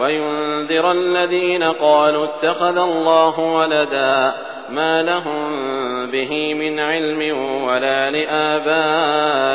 وينذر الذين قالوا اتخذ الله ولدا ما لهم به من علم ولا لآبائهم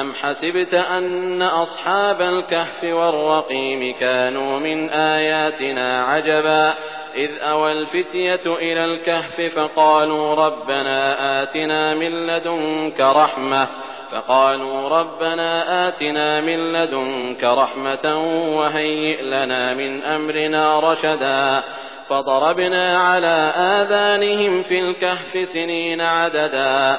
أم حسبت أن أصحاب الكهف والرقيم كانوا من آياتنا عجبا إذ أوى الفتية إلى الكهف فقالوا ربنا آتنا من لدنك رحمة فقالوا ربنا آتنا من لدنك رحمة وهيئ لنا من أمرنا رشدا فضربنا على آذانهم في الكهف سنين عددا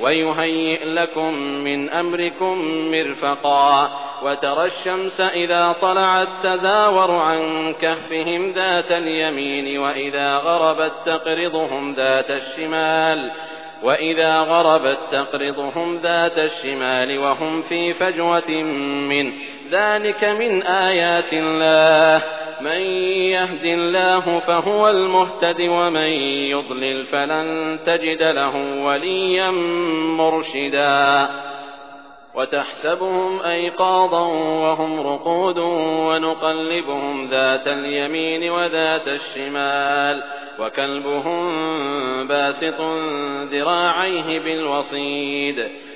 ويهيئ لكم من أمركم مرفقا وترى الشمس إذا طلعت تزاور عن كهفهم ذات اليمين وإذا غربت تقرضهم ذات الشمال وإذا غربت تقرضهم ذات الشمال وهم في فجوة منه ذلك من آيات الله من يهد الله فهو المهتد ومن يضلل فلن تجد له وليا مرشدا. وتحسبهم أيقاظا وهم رقود ونقلبهم ذات اليمين وذات الشمال وكلبهم باسط ذراعيه بالوصيد.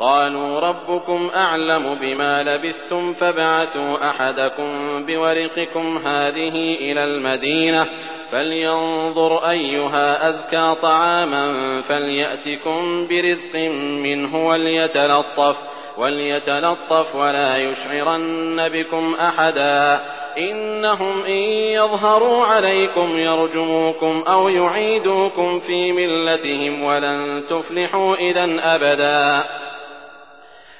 قالوا ربكم أعلم بما لبثتم فابعثوا أحدكم بورقكم هذه إلى المدينة فلينظر أيها أزكى طعاما فليأتكم برزق منه وليتلطف وليتلطف ولا يشعرن بكم أحدا إنهم إن يظهروا عليكم يرجموكم أو يعيدوكم في ملتهم ولن تفلحوا إذا أبدا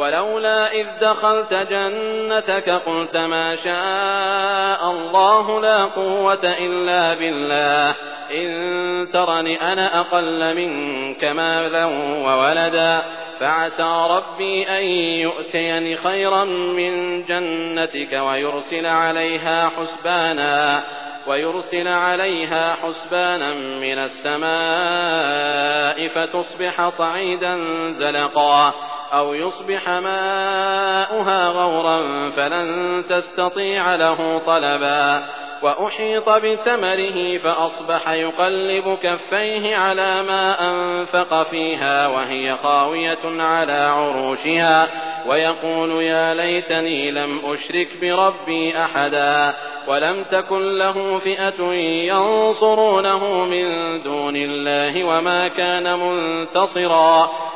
ولولا إذ دخلت جنتك قلت ما شاء الله لا قوة إلا بالله. إن ترني أنا أقل منك مالا وولدا فعسى ربي أن يؤتيني خيرا من جنتك ويرسل عليها حسبانا ويرسل عليها حسبانا من السماء فتصبح صعيدا زلقا. أو يصبح ماؤها غورا فلن تستطيع له طلبا وأحيط بثمره فأصبح يقلب كفيه على ما أنفق فيها وهي خاوية على عروشها ويقول يا ليتني لم أشرك بربي أحدا ولم تكن له فئة ينصرونه من دون الله وما كان منتصرا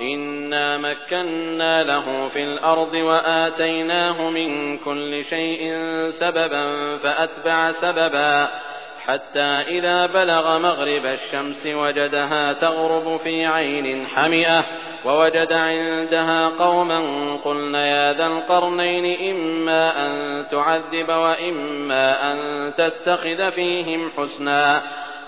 إنا مكنا له في الأرض وآتيناه من كل شيء سببا فأتبع سببا حتى إذا بلغ مغرب الشمس وجدها تغرب في عين حمئة ووجد عندها قوما قلنا يا ذا القرنين إما أن تعذب وإما أن تتخذ فيهم حسنا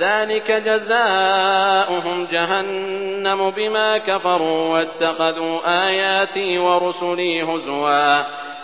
ذلك جزاؤهم جهنم بما كفروا واتخذوا آياتي ورسلي هزوا.